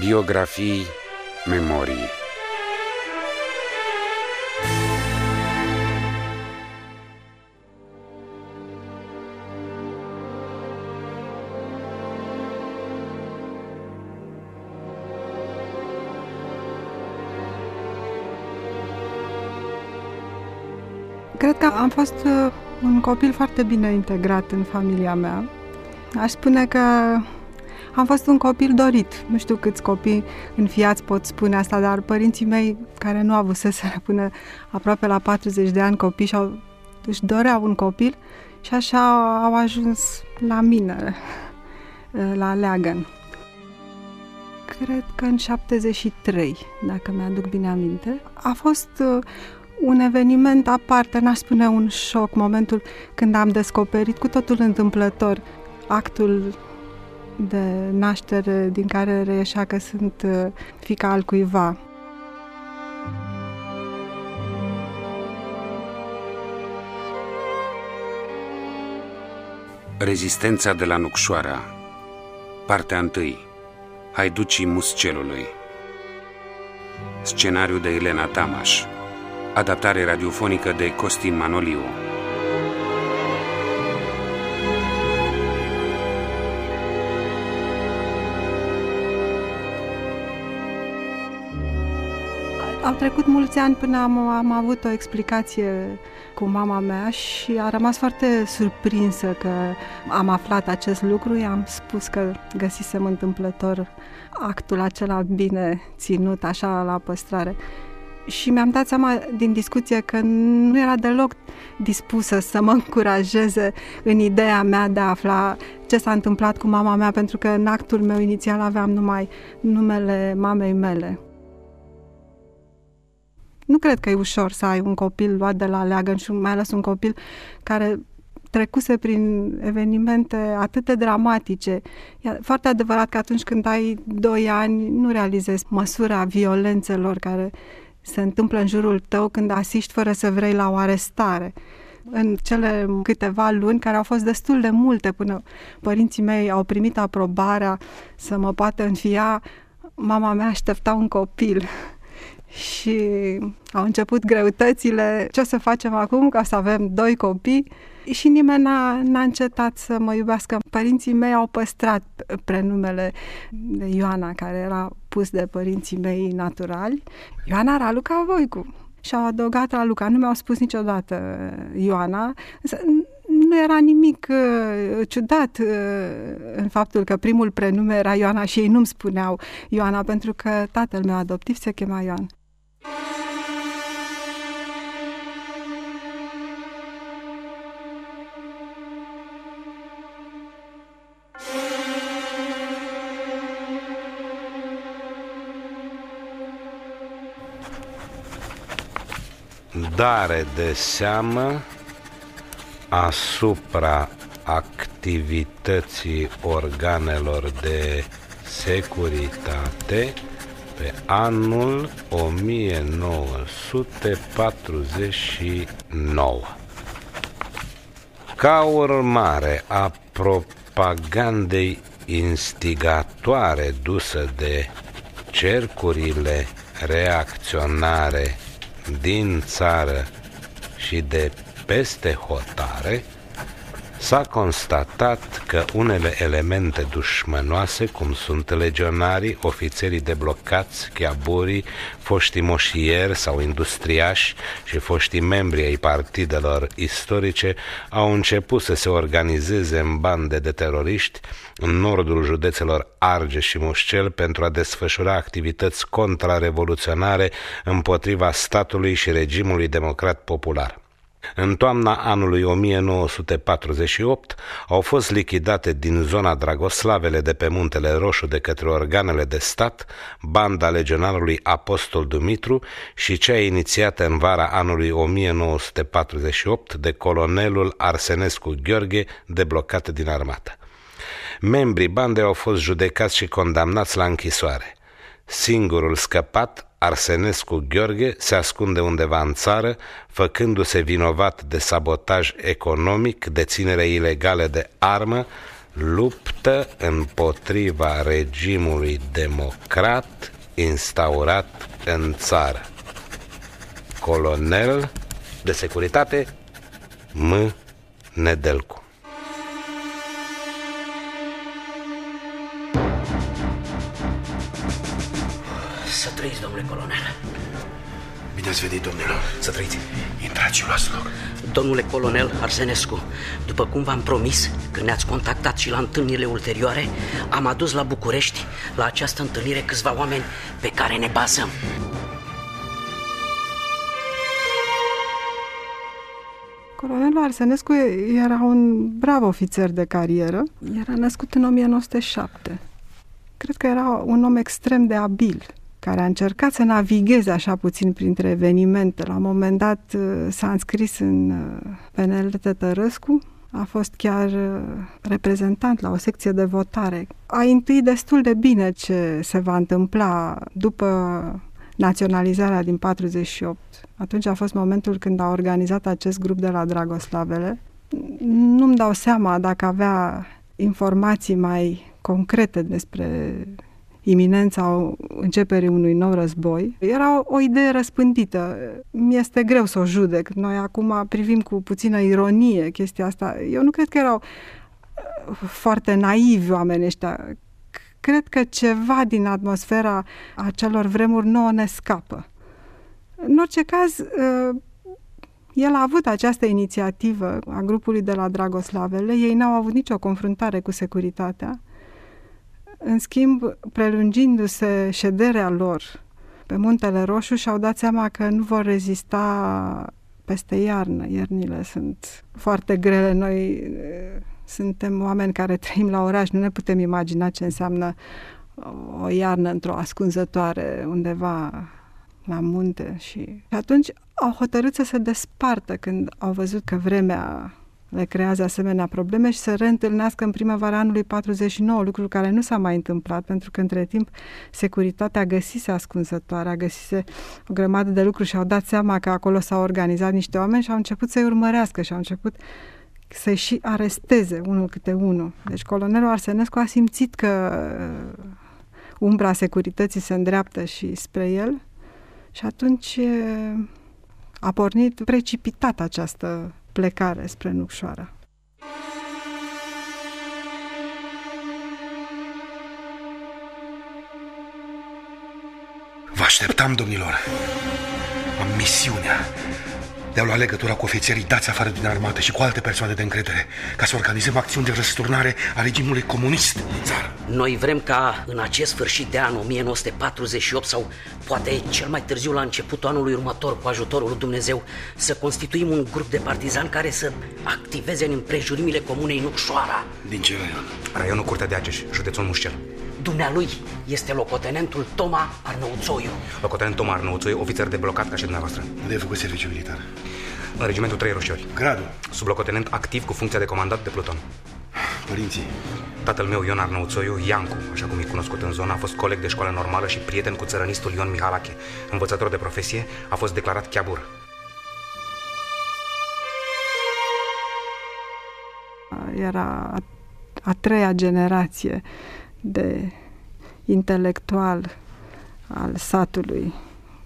Biografii, memorii Cred că am fost uh, un copil foarte bine integrat în familia mea. Aș spune că am fost un copil dorit. Nu știu câți copii înfiați pot spune asta, dar părinții mei, care nu au avut să se până aproape la 40 de ani copii și au, își doreau un copil și așa au ajuns la mine, uh, la Leagăn. Cred că în 73, dacă mi-aduc bine aminte, a fost uh, un eveniment aparte, n-aș spune un șoc, momentul când am descoperit cu totul întâmplător actul de naștere din care reieșea că sunt uh, fica al cuiva. Rezistența de la Nucșoara Partea 1 Haiducii Muscelului Scenariu de Elena Tamaș Adaptare radiofonică de Costin Manoliu. Au trecut mulți ani până am, am avut o explicație cu mama mea și a rămas foarte surprinsă că am aflat acest lucru. I-am spus că găsisem întâmplător actul acela bine ținut, așa la păstrare și mi-am dat seama din discuție că nu era deloc dispusă să mă încurajeze în ideea mea de a afla ce s-a întâmplat cu mama mea, pentru că în actul meu inițial aveam numai numele mamei mele. Nu cred că e ușor să ai un copil luat de la leagăn și mai ales un copil care trecuse prin evenimente atât de dramatice. E foarte adevărat că atunci când ai doi ani nu realizezi măsura violențelor care se întâmplă în jurul tău când asiști fără să vrei la o arestare. În cele câteva luni, care au fost destul de multe până părinții mei au primit aprobarea să mă poată înfia, mama mea aștepta un copil și au început greutățile. Ce o să facem acum ca să avem doi copii? Și nimeni n-a, n-a încetat să mă iubească. Părinții mei au păstrat prenumele de Ioana, care era pus de părinții mei naturali. Ioana Raluca Voicu. Și au adăugat Raluca. Nu mi-au spus niciodată Ioana. Nu era nimic uh, ciudat uh, în faptul că primul prenume era Ioana și ei nu-mi spuneau Ioana pentru că tatăl meu adoptiv se chema Ioan. Dare de seamă asupra activității organelor de securitate pe anul 1949. Ca urmare a propagandei instigatoare dusă de cercurile reacționare din țară și de peste hotare, s-a constatat că unele elemente dușmănoase, cum sunt legionarii, ofițerii deblocați, chiaburii, foștii moșieri sau industriași și foștii membri ai partidelor istorice, au început să se organizeze în bande de teroriști în nordul județelor Argeș și Mușcel pentru a desfășura activități contrarevoluționare împotriva statului și regimului democrat popular. În toamna anului 1948 au fost lichidate din zona Dragoslavele de pe Muntele Roșu de către organele de stat banda legionarului Apostol Dumitru și cea inițiată în vara anului 1948 de colonelul Arsenescu Gheorghe deblocat din armată. Membrii bandei au fost judecați și condamnați la închisoare. Singurul scăpat Arsenescu Gheorghe se ascunde undeva în țară, făcându-se vinovat de sabotaj economic, deținere ilegale de armă, luptă împotriva regimului democrat instaurat în țară. Colonel de securitate M. Nedelcu. Să trăiți, domnule colonel. Bine ați venit, domnilor. Să trăiți. Intrați și luați loc. Domnule colonel Arsenescu, după cum v-am promis, când ne-ați contactat și la întâlnirile ulterioare, am adus la București, la această întâlnire, câțiva oameni pe care ne bazăm. Colonelul Arsenescu era un brav ofițer de carieră. Era născut în 1907. Cred că era un om extrem de abil, care a încercat să navigheze așa puțin printre evenimente. La un moment dat uh, s-a înscris în uh, PNL Tătărăscu, a fost chiar uh, reprezentant la o secție de votare. A intuit destul de bine ce se va întâmpla după naționalizarea din 48. Atunci a fost momentul când a organizat acest grup de la Dragoslavele. Nu-mi dau seama dacă avea informații mai concrete despre iminența începerii unui nou război. Era o, o idee răspândită. Mi-este greu să o judec. Noi acum privim cu puțină ironie chestia asta. Eu nu cred că erau uh, foarte naivi oamenii ăștia. Cred că ceva din atmosfera acelor vremuri nouă ne scapă. În orice caz, uh, el a avut această inițiativă a grupului de la Dragoslavele. Ei n-au avut nicio confruntare cu securitatea în schimb, prelungindu-se șederea lor pe Muntele Roșu, și-au dat seama că nu vor rezista peste iarnă. Iernile sunt foarte grele. Noi eh, suntem oameni care trăim la oraș, nu ne putem imagina ce înseamnă o iarnă într-o ascunzătoare undeva la munte și... și atunci au hotărât să se despartă când au văzut că vremea le creează asemenea probleme și să reîntâlnească în primăvara anului 49, lucru care nu s-a mai întâmplat, pentru că între timp securitatea găsise ascunzătoarea, găsise o grămadă de lucruri și au dat seama că acolo s-au organizat niște oameni și au început să-i urmărească și au început să-i și aresteze unul câte unul. Deci colonelul Arsenescu a simțit că uh, umbra securității se îndreaptă și spre el și atunci uh, a pornit precipitat această plecare spre Nucșoara. Vă așteptam, domnilor. Am misiunea de a lua legătura cu ofițerii dați afară din armată și cu alte persoane de încredere ca să organizăm acțiuni de răsturnare a regimului comunist din țară. Noi vrem ca în acest sfârșit de an 1948 sau poate cel mai târziu la începutul anului următor cu ajutorul lui Dumnezeu să constituim un grup de partizani care să activeze în împrejurimile comunei Nucșoara. Din ce raion? Raionul Curtea de Ageș, județul Mușcel. Dumnealui este locotenentul Toma Arnăuțoiu. Locotenent Toma Arnăuțoiu, ofițer de blocat ca și dumneavoastră. Unde ai făcut serviciu militar? În regimentul 3 Roșiori. Gradul? Sublocotenent activ cu funcția de comandant de pluton. Părinții? Tatăl meu, Ion Arnăuțoiu, Iancu, așa cum e cunoscut în zona, a fost coleg de școală normală și prieten cu țărănistul Ion Mihalache. Învățător de profesie, a fost declarat chiabur. Era a, a treia generație de intelectual al satului,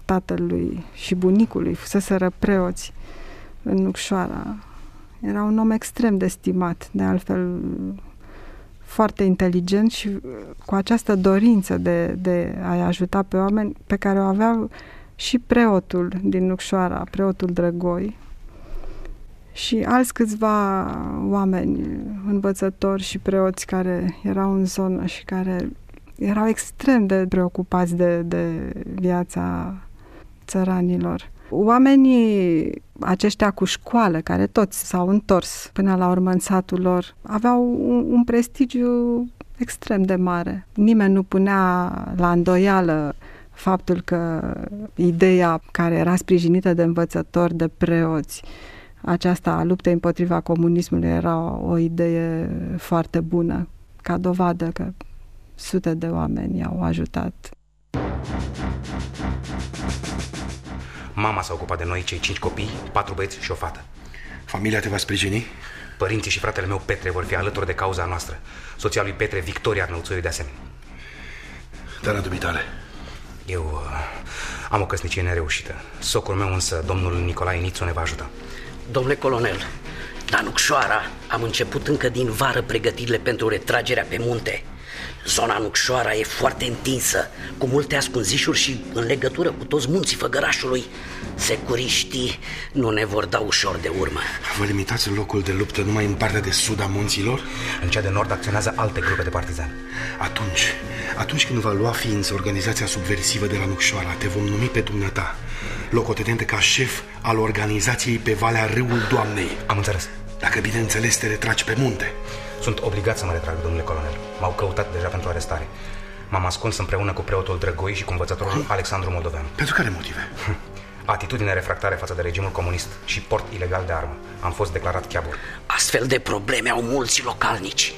tatălui și bunicului, fuseseră preoți în Nucșoara. Era un om extrem de stimat, de altfel foarte inteligent și cu această dorință de, de a-i ajuta pe oameni pe care o avea și preotul din Nucșoara, preotul Drăgoi, și alți câțiva oameni, învățători și preoți care erau în zonă și care erau extrem de preocupați de, de viața țăranilor. Oamenii aceștia cu școală, care toți s-au întors până la urmă în satul lor, aveau un, un prestigiu extrem de mare. Nimeni nu punea la îndoială faptul că ideea care era sprijinită de învățători, de preoți, aceasta a luptei împotriva comunismului era o idee foarte bună, ca dovadă că sute de oameni au ajutat. Mama s-a ocupat de noi, cei cinci copii, patru băieți și o fată. Familia te va sprijini? Părinții și fratele meu Petre vor fi alături de cauza noastră. Soția lui Petre, Victoria Arnăuțoiu, de asemenea. Dar dumitale. Eu uh, am o căsnicie nereușită. Socul meu însă, domnul Nicolae Nițu, ne va ajuta. Domnule colonel, la Nucșoara am început încă din vară pregătirile pentru retragerea pe munte. Zona Nucșoara e foarte întinsă, cu multe ascunzișuri și în legătură cu toți munții făgărașului. Securiștii nu ne vor da ușor de urmă. Vă limitați locul de luptă numai în partea de sud a munților? În cea de nord acționează alte grupe de partizani. Atunci, atunci când va lua ființă organizația subversivă de la Nucșoara, te vom numi pe dumneata, locotenente ca șef al organizației pe Valea Râul Doamnei. Am înțeles. Dacă bineînțeles te retragi pe munte. Sunt obligat să mă retrag, domnule colonel. M-au căutat deja pentru arestare. M-am ascuns împreună cu preotul Drăgoi și cu învățătorul Alexandru Moldovean. Pentru care motive? Atitudine refractare față de regimul comunist și port ilegal de armă. Am fost declarat chiabur. Astfel de probleme au mulți localnici.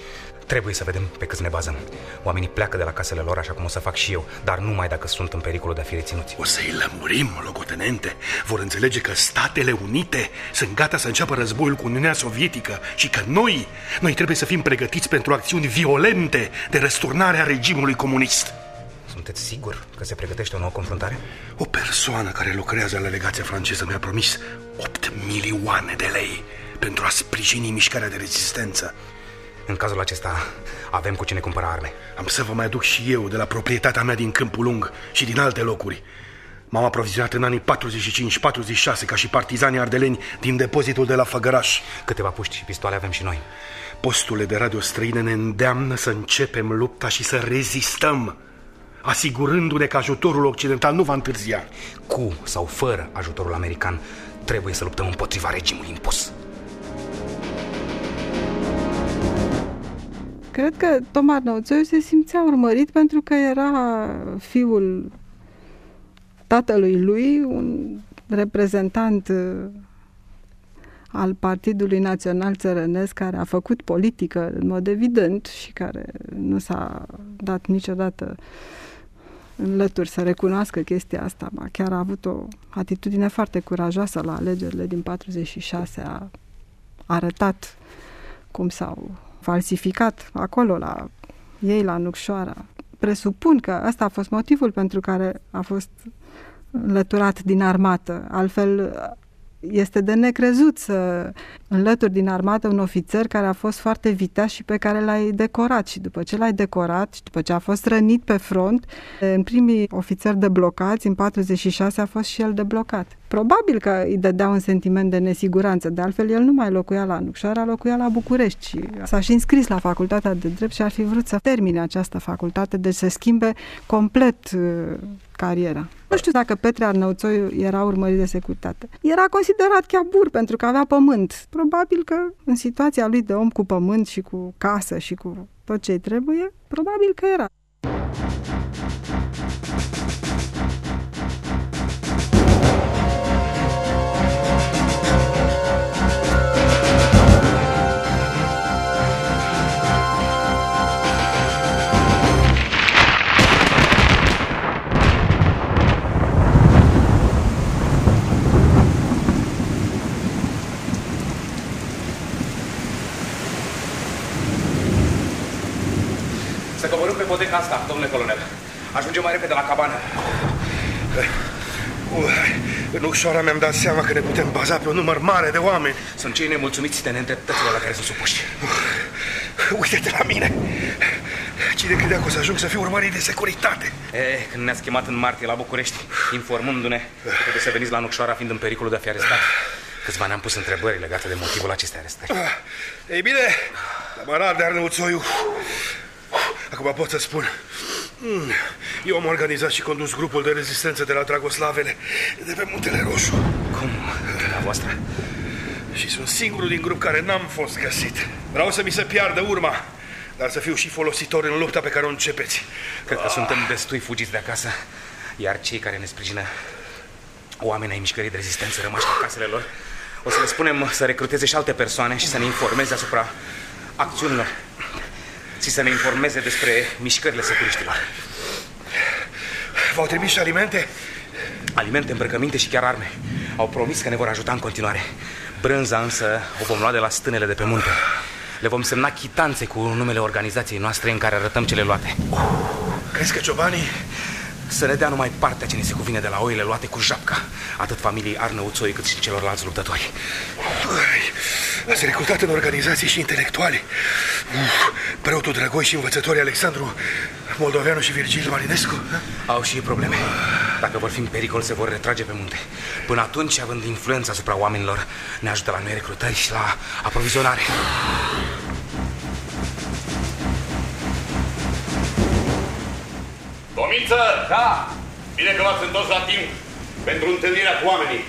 Trebuie să vedem pe câți ne bazăm. Oamenii pleacă de la casele lor, așa cum o să fac și eu, dar numai dacă sunt în pericolul de a fi reținuți. O să-i lămurim, locotenente. Vor înțelege că Statele Unite sunt gata să înceapă războiul cu Uniunea Sovietică și că noi, noi trebuie să fim pregătiți pentru acțiuni violente de răsturnare a regimului comunist. Sunteți sigur că se pregătește o nouă confruntare? O persoană care lucrează la legația franceză mi-a promis 8 milioane de lei pentru a sprijini mișcarea de rezistență. În cazul acesta avem cu cine cumpăra arme. Am să vă mai aduc și eu de la proprietatea mea din Câmpul Lung și din alte locuri. M-am aprovizionat în anii 45-46 ca și partizanii ardeleni din depozitul de la Făgăraș. Câteva puști și pistoale avem și noi. Posturile de radio străine ne îndeamnă să începem lupta și să rezistăm, asigurându-ne că ajutorul occidental nu va întârzia. Cu sau fără ajutorul american, trebuie să luptăm împotriva regimului impus. Cred că Tom Arnauțoiu se simțea urmărit pentru că era fiul tatălui lui, un reprezentant uh, al Partidului Național Țărănesc care a făcut politică în mod evident și care nu s-a dat niciodată în lături să recunoască chestia asta, ba chiar a avut o atitudine foarte curajoasă la alegerile din 46, a arătat cum s-au falsificat acolo la ei la Nucșoara. Presupun că asta a fost motivul pentru care a fost înlăturat din armată. Altfel, este de necrezut să înlături din armată un ofițer care a fost foarte viteaz și pe care l-ai decorat și după ce l-ai decorat și după ce a fost rănit pe front, în primii ofițeri deblocați, în 46 a fost și el deblocat. Probabil că îi dădea un sentiment de nesiguranță, de altfel el nu mai locuia la Nucșoara, locuia la București și s-a și înscris la facultatea de drept și ar fi vrut să termine această facultate, deci să schimbe complet uh, cariera. Nu știu dacă Petre Arnăuțoiu era urmărit de securitate. Era considerat chiar bur pentru că avea pământ. Probabil că în situația lui de om cu pământ și cu casă și cu tot ce trebuie, probabil că era. Pe poteca asta, domnule colonel. Ajungem mai repede la cabană. Uh, în Ușoara mi-am dat seama că ne putem baza pe un număr mare de oameni. Sunt cei nemulțumiți de neîndreptățile la care sunt supuși. Uite-te la mine! Cine credea că o să ajung să fiu urmărit de securitate? E, când ne-ați chemat în martie la București, informându-ne că trebuie să veniți la Nucșoara fiind în pericolul de a fi arestat, câțiva ne-am pus întrebări legate de motivul acestei arestări. Ah, Ei bine, camarad de Arnăuțoiu, acum pot să spun, mm, eu am organizat și condus grupul de rezistență de la Dragoslavele, de pe Muntele Roșu. Cum, dumneavoastră? Și sunt singurul din grup care n-am fost găsit. Vreau să mi se piardă urma, dar să fiu și folositor în lupta pe care o începeți. Cred că suntem destui fugiți de acasă, iar cei care ne sprijină, oameni ai mișcării de rezistență rămași la casele lor, o să le spunem să recruteze și alte persoane și să ne informeze asupra acțiunilor și să ne informeze despre mișcările securiștilor. V-au trimis și alimente? Alimente, îmbrăcăminte și chiar arme. Au promis că ne vor ajuta în continuare. Brânza însă o vom lua de la stânele de pe munte. Le vom semna chitanțe cu numele organizației noastre în care arătăm cele luate. Crezi că ciobanii să ne dea numai partea ce ne se cuvine de la oile luate cu japca, atât familiei Arnăuțoi cât și celorlalți luptători. Ați recrutat în organizații și intelectuali. Uf, preotul Drăgoi și învățătorii Alexandru Moldoveanu și Virgil Marinescu. Au și probleme. Dacă vor fi în pericol, se vor retrage pe munte. Până atunci, având influența asupra oamenilor, ne ajută la noi recrutări și la aprovizionare. Domiță! Da! Bine că v-ați întors la timp pentru întâlnirea cu oamenii.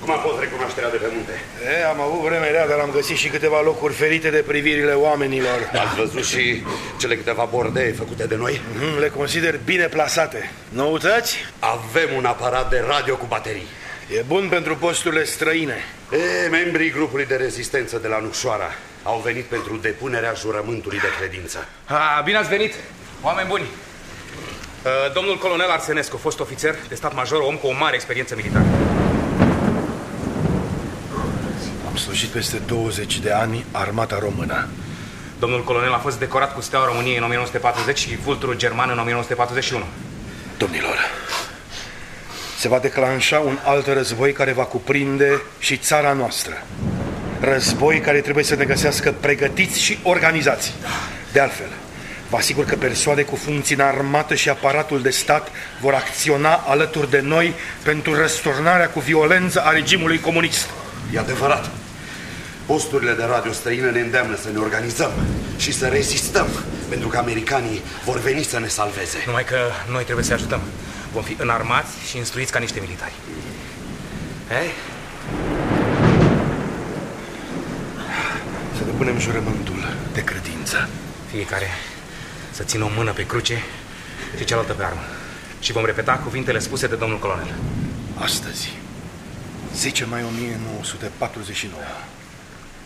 Cum a fost recunoașterea de pe munte? E, am avut vreme rea, dar am găsit și câteva locuri ferite de privirile oamenilor. Ați văzut și cele câteva bordei făcute de noi? Mm, le consider bine plasate. Noutăți? Avem un aparat de radio cu baterii. E bun pentru posturile străine. E, membrii grupului de rezistență de la Nușoara au venit pentru depunerea jurământului de credință. A, bine ați venit, oameni buni! Uh, domnul colonel Arsenescu, fost ofițer de stat major, om cu o mare experiență militară. Am slujit peste 20 de ani armata română. Domnul colonel a fost decorat cu Steaua României în 1940 și Vulturul German în 1941. Domnilor, se va declanșa un alt război care va cuprinde și țara noastră. Război care trebuie să ne găsească pregătiți și organizați. De altfel, Vă asigur că persoane cu funcții în armată și aparatul de stat vor acționa alături de noi pentru răsturnarea cu violență a regimului comunist. E adevărat. Posturile de radio străine ne îndeamnă să ne organizăm și să rezistăm, pentru că americanii vor veni să ne salveze. Numai că noi trebuie să ajutăm. Vom fi înarmați și instruiți ca niște militari. Ei? Să depunem jurământul de credință. Fiecare să țină o mână pe cruce și cealaltă pe armă. Și vom repeta cuvintele spuse de domnul colonel. Astăzi, 10 mai 1949,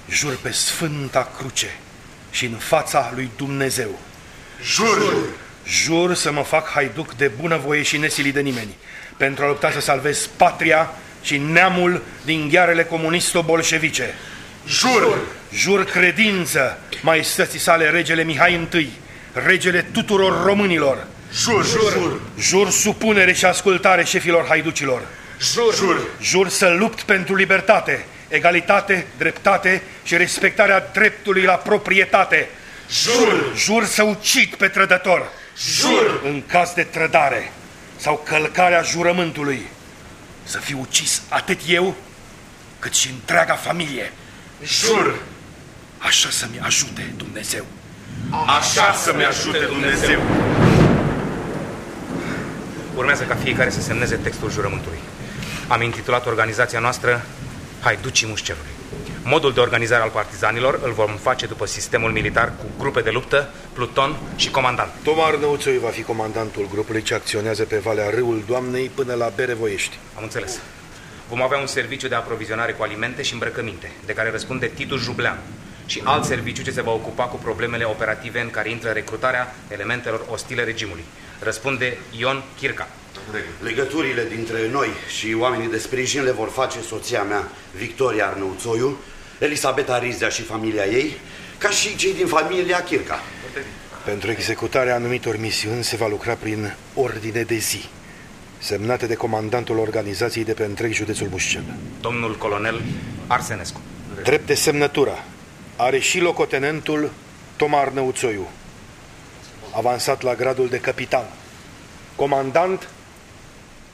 jur pe Sfânta Cruce și în fața lui Dumnezeu. Jur! Jur să mă fac haiduc de bunăvoie și nesilit de nimeni, pentru a lupta să salvez patria și neamul din ghearele comunisto-bolșevice. Jur! Jur credință maestății sale regele Mihai I, regele tuturor românilor. Jur, jur, Jur supunere și ascultare șefilor haiducilor. jur, jur, Jur să lupt pentru libertate, egalitate, dreptate și respectarea dreptului la proprietate. jur, Jur să ucid pe trădător jur, în caz de trădare sau călcarea jurământului. Să fiu ucis atât eu cât și întreaga familie. jur, Așa să-mi ajute Dumnezeu. Așa să-mi ajute Dumnezeu. Urmează ca fiecare să semneze textul jurământului. Am intitulat organizația noastră Haiducii Mușcerului. Modul de organizare al partizanilor îl vom face după sistemul militar cu grupe de luptă, pluton și comandant. Tomar Năuțoi va fi comandantul grupului ce acționează pe Valea Râul Doamnei până la Berevoiești. Am înțeles. Vom avea un serviciu de aprovizionare cu alimente și îmbrăcăminte, de care răspunde Titus Jublean, și alt serviciu ce se va ocupa cu problemele operative în care intră recrutarea elementelor ostile regimului. Răspunde Ion Chirca. Legăturile dintre noi și oamenii de sprijin le vor face soția mea, Victoria Arnăuțoiu, Elisabeta Rizea și familia ei, ca și cei din familia Chirca. Pentru executarea anumitor misiuni se va lucra prin ordine de zi, semnate de comandantul organizației de pe întreg județul Mușcel. Domnul colonel Arsenescu. Drept de semnătura are și locotenentul Tomar Năuțoiu, avansat la gradul de capitan, comandant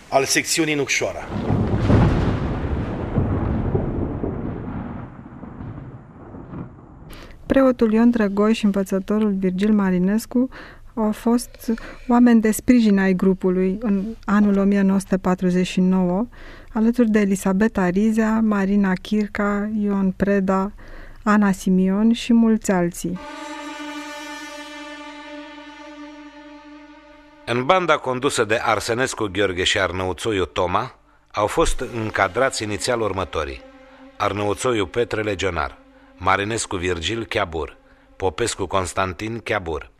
al secțiunii Nucșoara. Preotul Ion Drăgoi și învățătorul Virgil Marinescu au fost oameni de sprijin ai grupului în anul 1949, alături de Elisabeta Rizea, Marina Chirca, Ion Preda, Ana Simion și mulți alții. În banda condusă de Arsenescu Gheorghe și Arnăuțoiu Toma au fost încadrați inițial următorii. Arnăuțoiu Petre Legionar, Marinescu Virgil Chiabur, Popescu Constantin Chiabur,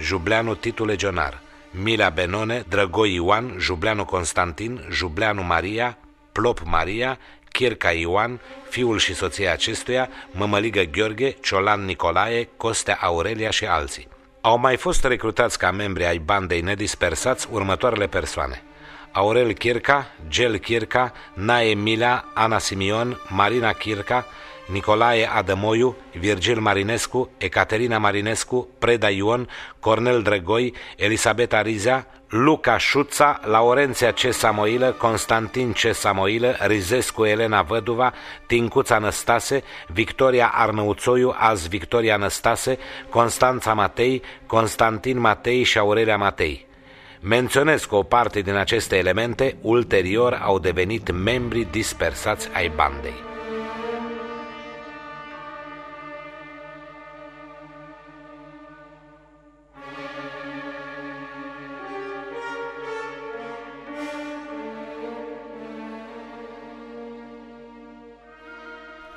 Jubleanu Titu Legionar, Milea Benone, Drăgoi Ioan, Jubleanu Constantin, Jubleanu Maria, Plop Maria, Chirca Ioan, fiul și soția acestuia, Mămăligă Gheorghe, Ciolan Nicolae, Costea Aurelia și alții. Au mai fost recrutați ca membri ai bandei nedispersați următoarele persoane. Aurel Chirca, Gel Chirca, Nae Mila, Ana Simion, Marina Chirca, Nicolae Adămoiu, Virgil Marinescu, Ecaterina Marinescu, Preda Ion, Cornel Drăgoi, Elisabeta Rizea, Luca Șuța, Laurenția C. Samoilă, Constantin C. Samoilă, Rizescu Elena Văduva, Tincuța Năstase, Victoria Arnăuțoiu, azi Victoria Năstase, Constanța Matei, Constantin Matei și Aurelia Matei. Menționez că o parte din aceste elemente ulterior au devenit membri dispersați ai bandei.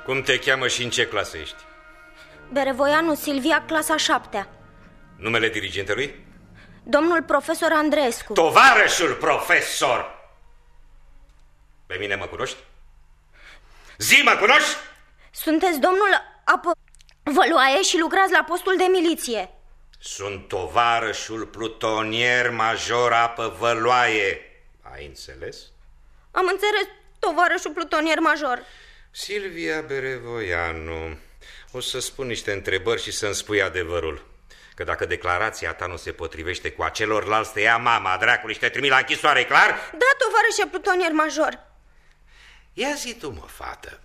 Cum te cheamă și în ce clasă ești? Berevoianu Silvia, clasa 7 Numele dirigentelui? Domnul profesor Andreescu. Tovarășul profesor! Pe mine mă cunoști? Zi, mă cunoști? Sunteți domnul Apă Văluaie și lucrați la postul de miliție. Sunt tovarășul plutonier major Apă Văluaie. Ai înțeles? Am înțeles, tovarășul plutonier major. Silvia Berevoianu, o să spun niște întrebări și să-mi spui adevărul. Că dacă declarația ta nu se potrivește cu acelorlalți, te ia mama dracului și te trimit la închisoare, clar? Da, tovarășe plutonier major. Ia zi tu, mă, fată.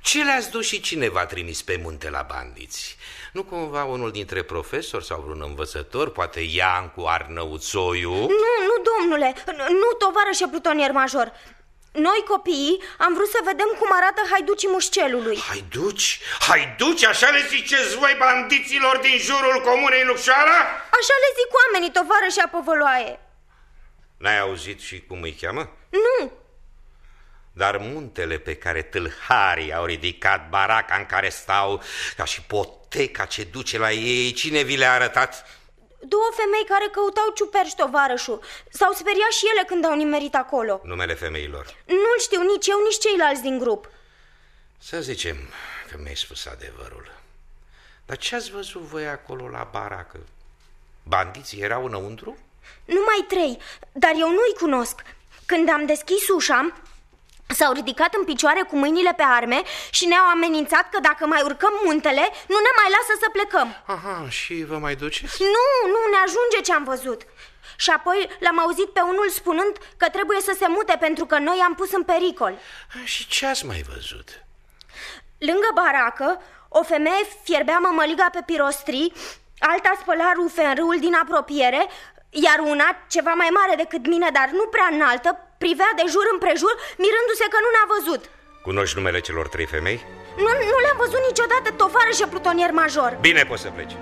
Ce le-ați dus și cine v-a trimis pe munte la bandiți? Nu cumva unul dintre profesori sau vreun învățător, poate Iancu Arnăuțoiu? Nu, nu, domnule, nu, tovarășe plutonier major. Noi, copiii, am vrut să vedem cum arată haiducii mușcelului. Haiduci? Haiduci? Așa le ziceți voi bandiților din jurul comunei Lucșoara? Așa le zic oamenii, tovară și apăvăloaie. N-ai auzit și cum îi cheamă? Nu. Dar muntele pe care tâlharii au ridicat baraca în care stau, ca și poteca ce duce la ei, cine vi le-a arătat? Două femei care căutau ciuperci tovarășul. S-au speriat și ele când au nimerit acolo. Numele femeilor? Nu-l știu nici eu, nici ceilalți din grup. Să zicem că mi-ai spus adevărul. Dar ce ați văzut voi acolo la baracă? Bandiții erau înăuntru? Numai trei, dar eu nu-i cunosc. Când am deschis ușa, S-au ridicat în picioare cu mâinile pe arme și ne-au amenințat că dacă mai urcăm muntele, nu ne mai lasă să plecăm. Aha, și vă mai duceți? Nu, nu, ne ajunge ce am văzut. Și apoi l-am auzit pe unul spunând că trebuie să se mute pentru că noi am pus în pericol. Și ce ați mai văzut? Lângă baracă, o femeie fierbea mămăliga pe pirostrii, alta spăla rufe în râul din apropiere, iar una, ceva mai mare decât mine, dar nu prea înaltă, privea de jur împrejur, mirându-se că nu ne-a văzut. Cunoști numele celor trei femei? Nu, nu le-am văzut niciodată, tovară și plutonier major. Bine, poți să pleci.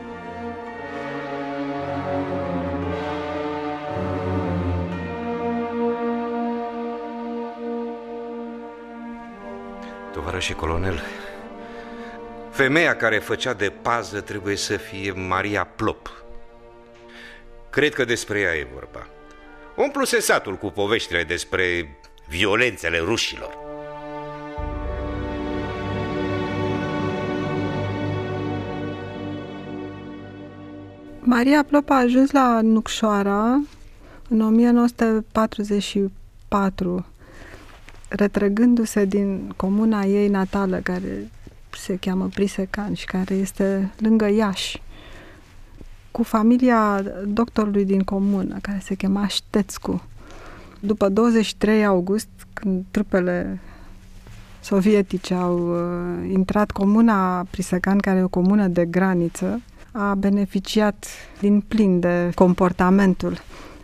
Tovarășe colonel, femeia care făcea de pază trebuie să fie Maria Plop. Cred că despre ea e vorba. Umpluse satul cu poveștile despre violențele rușilor. Maria Plop a ajuns la Nucșoara în 1944, retrăgându-se din comuna ei natală, care se cheamă Prisecan și care este lângă Iași cu familia doctorului din comună, care se chema Ștețcu. După 23 august, când trupele sovietice au uh, intrat comuna Prisecan, care e o comună de graniță, a beneficiat din plin de comportamentul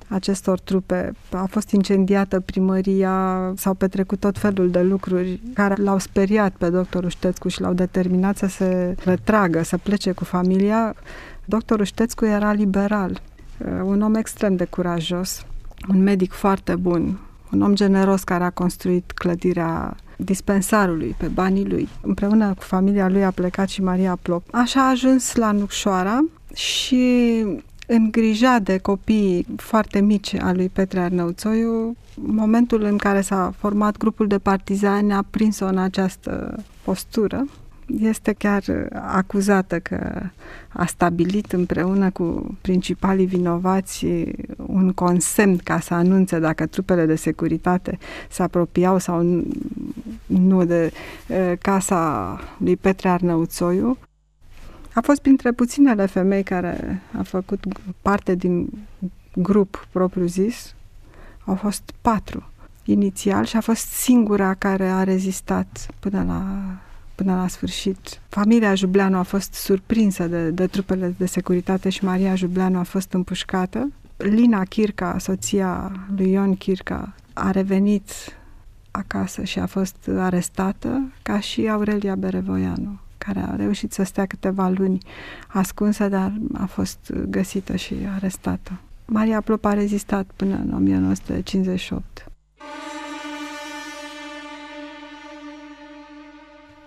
acestor trupe. A fost incendiată primăria, s-au petrecut tot felul de lucruri care l-au speriat pe doctorul Ștețcu și l-au determinat să se retragă, să plece cu familia. Doctorul Ștețcu era liberal, uh, un om extrem de curajos, un medic foarte bun, un om generos care a construit clădirea dispensarului pe banii lui. Împreună cu familia lui a plecat și Maria Plop. Așa a ajuns la Nucșoara și îngrija de copii foarte mici al lui Petre Arnăuțoiu, momentul în care s-a format grupul de partizani a prins-o în această postură. Este chiar acuzată că a stabilit împreună cu principalii vinovați un consemn ca să anunțe dacă trupele de securitate se apropiau sau nu de casa lui Petre Arnăuțoiu. A fost printre puținele femei care a făcut parte din grup propriu-zis. Au fost patru inițial și a fost singura care a rezistat până la, până la sfârșit. Familia Jubleanu a fost surprinsă de, de trupele de securitate și Maria Jubleanu a fost împușcată. Lina Chirca, soția lui Ion Chirca, a revenit acasă și a fost arestată, ca și Aurelia Berevoianu care a reușit să stea câteva luni ascunsă, dar a fost găsită și arestată. Maria Plop a rezistat până în 1958.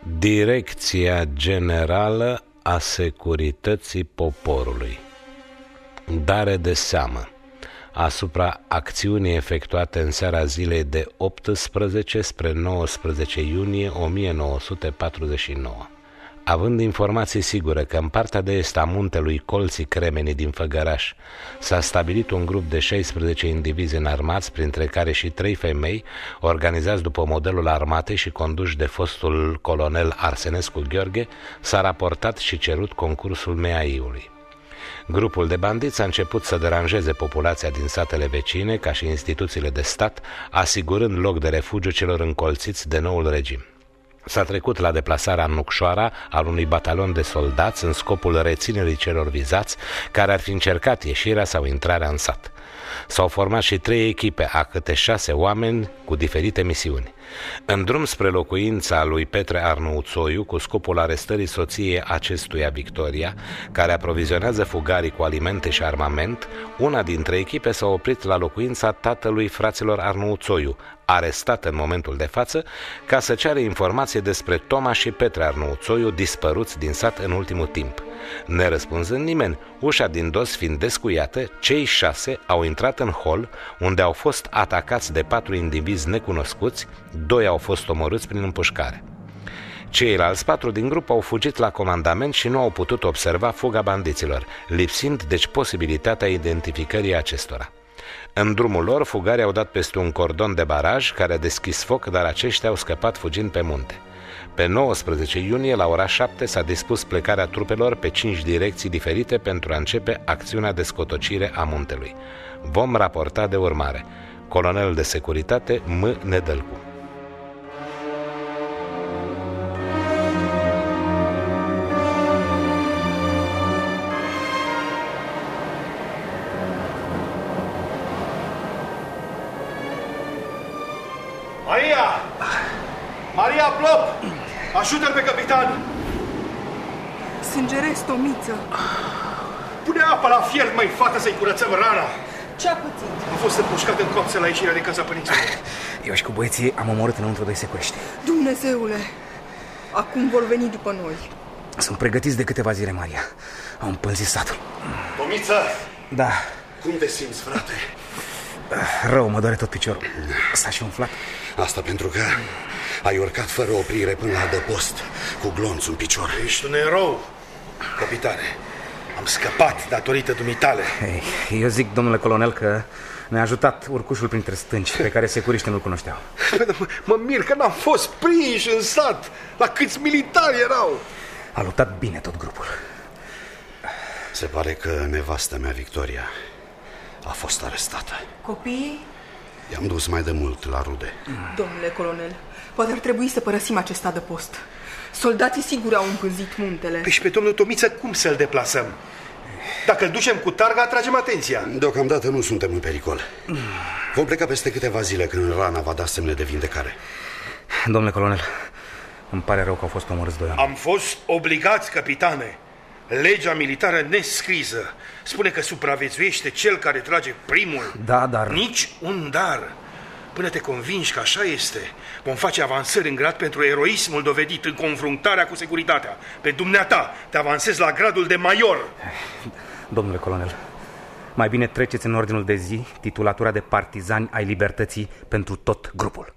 Direcția Generală a Securității Poporului. Dare de seamă. Asupra acțiunii efectuate în seara zilei de 18 spre 19 iunie 1949 având informații sigure că în partea de est a muntelui Colții Cremenii din Făgăraș s-a stabilit un grup de 16 indivizi înarmați, printre care și trei femei, organizați după modelul armatei și conduși de fostul colonel Arsenescu Gheorghe, s-a raportat și cerut concursul MEAI-ului. Grupul de bandiți a început să deranjeze populația din satele vecine, ca și instituțiile de stat, asigurând loc de refugiu celor încolțiți de noul regim. S-a trecut la deplasarea în Nucșoara al unui batalion de soldați în scopul reținerii celor vizați care ar fi încercat ieșirea sau intrarea în sat. S-au format și trei echipe a câte șase oameni cu diferite misiuni. În drum spre locuința lui Petre Arnouțoiu, cu scopul arestării soției acestuia Victoria, care aprovizionează fugarii cu alimente și armament, una dintre echipe s-a oprit la locuința tatălui fraților Arnouțoiu, arestat în momentul de față, ca să ceară informație despre Toma și Petre Arnouțoiu, dispăruți din sat în ultimul timp. Nerăspunzând nimeni, ușa din dos fiind descuiată, cei șase au intrat în hol, unde au fost atacați de patru indivizi necunoscuți, doi au fost omorâți prin împușcare. Ceilalți patru din grup au fugit la comandament și nu au putut observa fuga bandiților, lipsind deci posibilitatea identificării acestora. În drumul lor, fugarii au dat peste un cordon de baraj care a deschis foc, dar aceștia au scăpat fugind pe munte. Pe 19 iunie, la ora 7, s-a dispus plecarea trupelor pe 5 direcții diferite pentru a începe acțiunea de scotocire a muntelui. Vom raporta de urmare. Colonel de securitate M. Nedălcu. Maria! Maria Plop! Ajută-l pe capitan! Sângeresc, Tomiță. Pune apă la fiert, mai fată, să-i curățăm rana. Ce-a pățit? A fost împușcat în copță la ieșirea de casa părinților. Eu și cu băieții am omorât înăuntru doi securești. Dumnezeule, acum vor veni după noi. Sunt pregătiți de câteva zile, Maria. Au împânzit satul. Tomiță! Da, Cum te simți, frate? Rău, mă doare tot piciorul. S-a și umflat. Asta pentru că ai urcat fără oprire până la adăpost, cu glonț în picior. Ești un erou, capitane. Am scăpat datorită dumitale. Ei, eu zic, domnule colonel, că ne-a ajutat urcușul printre stânci, pe care securiștii nu-l cunoșteau. Mă, mă mir că n-am fost prinși în sat. La câți militari erau? A luptat bine tot grupul. Se pare că nevastă mea, Victoria, a fost arestată. Copiii, I-am dus mai de mult la rude. domnule colonel, poate ar trebui să părăsim acest adăpost. Soldații sigur au împânzit muntele. Păi și pe domnul Tomiță cum să-l deplasăm? Dacă îl ducem cu targa, atragem atenția. Deocamdată nu suntem în pericol. Vom pleca peste câteva zile când rana va da semne de vindecare. Domnule colonel, îmi pare rău că au fost omorâți doi oameni. Am fost obligați, capitane. Legea militară nescrisă spune că supraviețuiește cel care trage primul. Da, dar... Nici un dar. Până te convingi că așa este, vom face avansări în grad pentru eroismul dovedit în confruntarea cu securitatea. Pe dumneata te avansezi la gradul de major. Domnule colonel, Mai bine treceți în ordinul de zi titulatura de partizani ai libertății pentru tot grupul.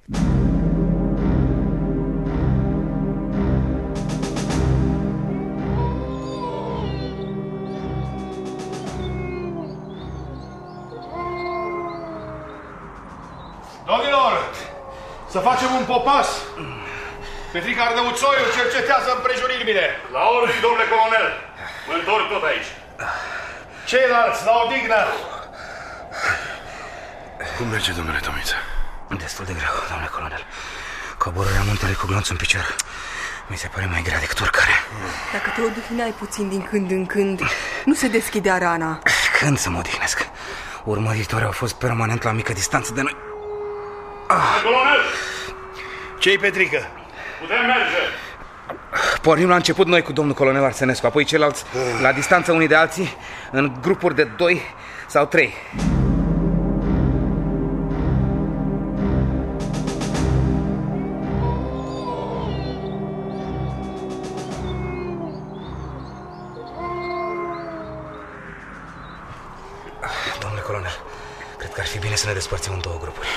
Popas. Petrica Ardăuțoiu cercetează împrejuririle. La ordine, domnule colonel. Mă întorc tot aici. Ceilalți, la odihnă. Cum merge, domnule Tomiță? Destul de greu, domnule colonel. Coborârea muntelui cu glonțul în picior mi se pare mai grea decât urcarea. Dacă te odihneai puțin din când în când, nu se deschidea rana. Când să mă odihnesc? Urmăritorii au fost permanent la mică distanță de noi. Colonel, Ce-i, Petrică? putem merge. Pornim la început noi cu domnul colonel Arsenescu, apoi ceilalți la distanță unii de alții, în grupuri de doi sau trei. Domnule colonel, cred că ar fi bine să ne despărțim în două grupuri.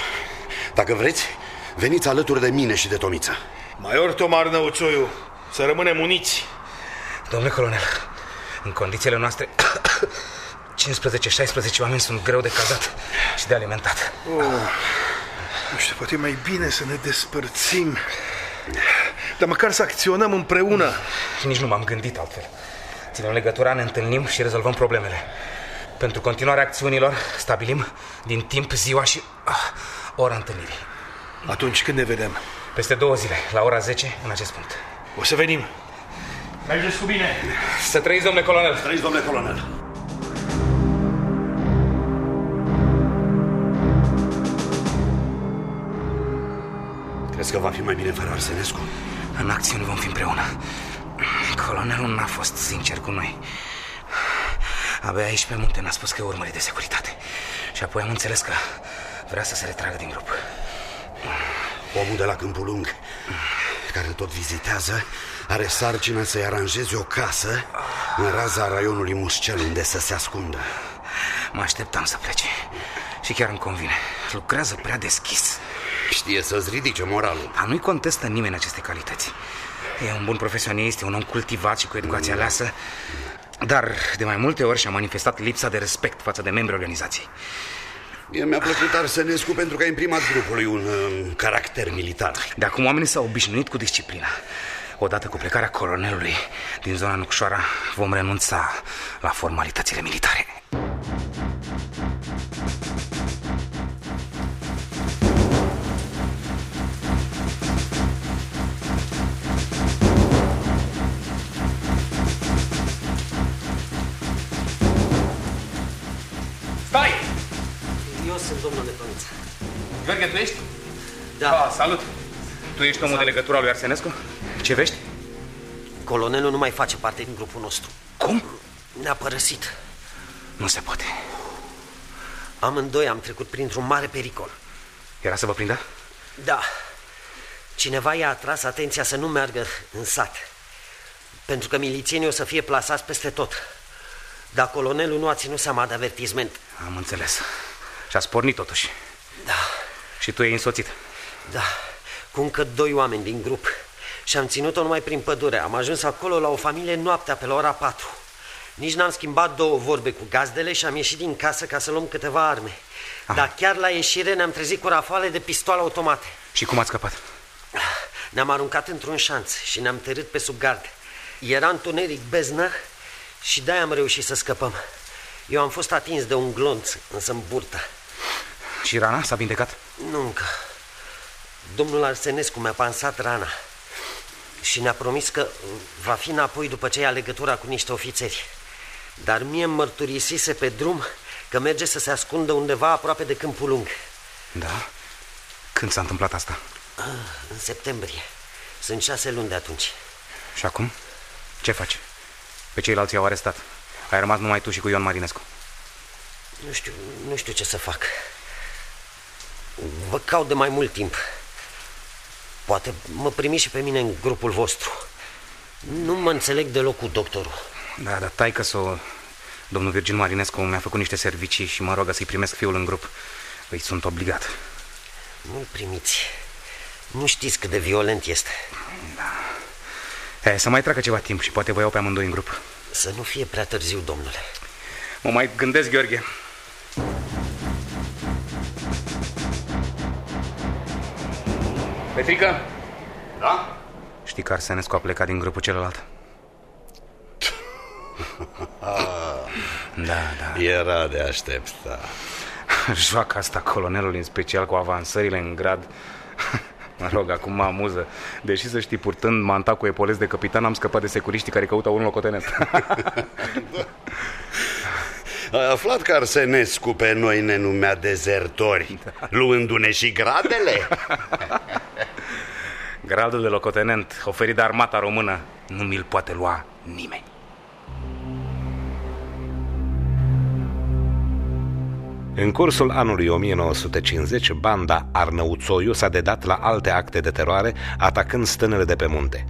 Dacă vreți, veniți alături de mine și de Tomița. Maior Tomar Năuțoiu, să rămânem uniți. Domnule colonel, în condițiile noastre, 15-16 oameni sunt greu de cazat și de alimentat. Oh, nu știu, poate e mai bine să ne despărțim. Dar măcar să acționăm împreună. Și nici nu m-am gândit altfel. Ținem legătura, ne întâlnim și rezolvăm problemele. Pentru continuarea acțiunilor, stabilim din timp ziua și ah, ora întâlnirii. Atunci când ne vedem? Peste două zile, la ora 10, în acest punct. O să venim. Mergeți cu bine. Să trăiți, domnule colonel! Trăiți, domnule colonel. Crezi că va fi mai bine fără Arsenescu? În acțiune vom fi împreună. Colonelul n-a fost sincer cu noi. Abia aici pe munte ne-a spus că e urmărit de securitate. Și apoi am înțeles că vrea să se retragă din grup. Omul de la Câmpul Lung, care tot vizitează, are sarcina să-i aranjeze o casă în raza raionului Muscel, unde să se ascundă. Mă așteptam să plece. Și chiar îmi convine. Lucrează prea deschis. Știe să-ți ridice moralul. Dar nu-i contestă nimeni aceste calități. E un bun profesionist, e un om cultivat și cu educație aleasă, dar de mai multe ori și-a manifestat lipsa de respect față de membrii organizației. Mie mi-a plăcut Arsenescu pentru că a imprimat grupului un uh, caracter militar. De acum oamenii s-au obișnuit cu disciplina. Odată cu plecarea colonelului din zona Nucșoara, vom renunța la formalitățile militare. Eu sunt domnul Nepănuță. Gheorghe, tu ești? Da. Ah, salut! Tu ești omul de legătura lui Arsenescu? Ce vești? Colonelul nu mai face parte din grupul nostru. Cum? Ne-a părăsit. Nu se poate. Amândoi am trecut printr-un mare pericol. Era să vă prindă? Da. Cineva i-a atras atenția să nu meargă în sat. Pentru că milițienii o să fie plasați peste tot. Dar colonelul nu a ținut seama de avertisment. Am înțeles. Și a spornit totuși. Da, Și tu e însoțit. da. Cu încă doi oameni din grup. Și am ținut-o numai prin pădure. Am ajuns acolo la o familie noaptea pe la ora 4. Nici n-am schimbat două vorbe cu gazdele și am ieșit din casă ca să luăm câteva arme. Dar chiar la ieșire ne-am trezit cu rafale de pistoale automate. Și cum ați scăpat? Ne-am aruncat într-un șanț și ne-am târât pe sub gard. Era întuneric beznă și de-aia am reușit să scăpăm. Eu am fost atins de un glonț, însă în burtă. Și rana s-a vindecat? Nu încă. Domnul Arsenescu mi-a pansat rana și ne-a promis că va fi înapoi după ce ia legătura cu niște ofițeri. Dar mie îmi mărturisise pe drum că merge să se ascundă undeva aproape de Câmpul Lung. Da? Când s-a întâmplat asta? Ah, în septembrie. Sunt șase luni de atunci. Și acum? Ce faci? Pe ceilalți i-au arestat. Ai rămas numai tu și cu Ion Marinescu. Nu știu, nu știu ce să fac. Vă caut de mai mult timp. Poate mă primi și pe mine în grupul vostru. Nu mă înțeleg deloc cu doctorul. Da, dar tai că s-o Domnul Virgil Marinescu mi-a făcut niște servicii și mă rogă să-i primesc fiul în grup. Îi sunt obligat. Nu-l primiți. Nu știți cât de violent este. Da. E, să mai treacă ceva timp și poate vă iau pe amândoi în grup. Să nu fie prea târziu, domnule. Mă mai gândesc, Gheorghe. Petrică? Da? Știi că Arsenescu a plecat din grupul celălalt? da, da. Era de aștepta. Joaca asta colonelului în special cu avansările în grad Mă rog, acum mă amuză Deși să știi, purtând manta cu epolez de capitan Am scăpat de securiștii care căută un locotenent Ai aflat că Arsenescu pe noi ne numea dezertori da. Luându-ne și gradele? Gradul de locotenent oferit de armata română Nu mi-l poate lua nimeni În cursul anului 1950, banda Arnăuțoiu s-a dedat la alte acte de teroare, atacând stânele de pe munte.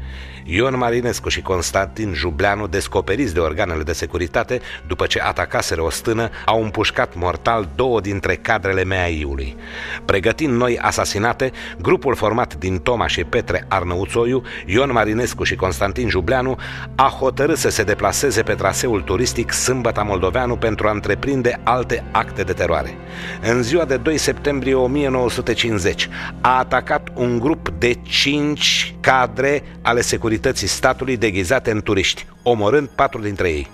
Ion Marinescu și Constantin Jubleanu, descoperiți de organele de securitate, după ce atacaseră o stână, au împușcat mortal două dintre cadrele meaiului. Pregătind noi asasinate, grupul format din Toma și Petre Arnăuțoiu, Ion Marinescu și Constantin Jubleanu, a hotărât să se deplaseze pe traseul turistic Sâmbăta Moldoveanu pentru a întreprinde alte acte de teroare. În ziua de 2 septembrie 1950 a atacat un grup de 5 cadre ale securității autorității statului deghizate în turiști, omorând patru dintre ei.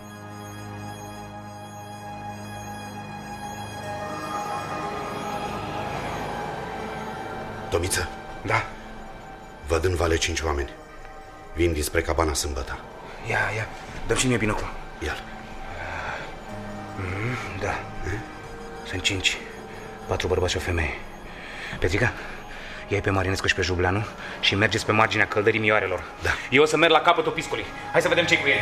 Tomiță? Da? Văd în vale cinci oameni. Vin dinspre cabana sâmbătă. Ia, ia, dă și mie binocul. Ia mm, Da. Hmm? Sunt cinci. Patru bărbați și o femeie. Petrica, Iai pe Marinescu și pe Jubleanu și mergeți pe marginea căldării mioarelor. Da. Eu o să merg la capătul piscului. Hai să vedem ce cu ei.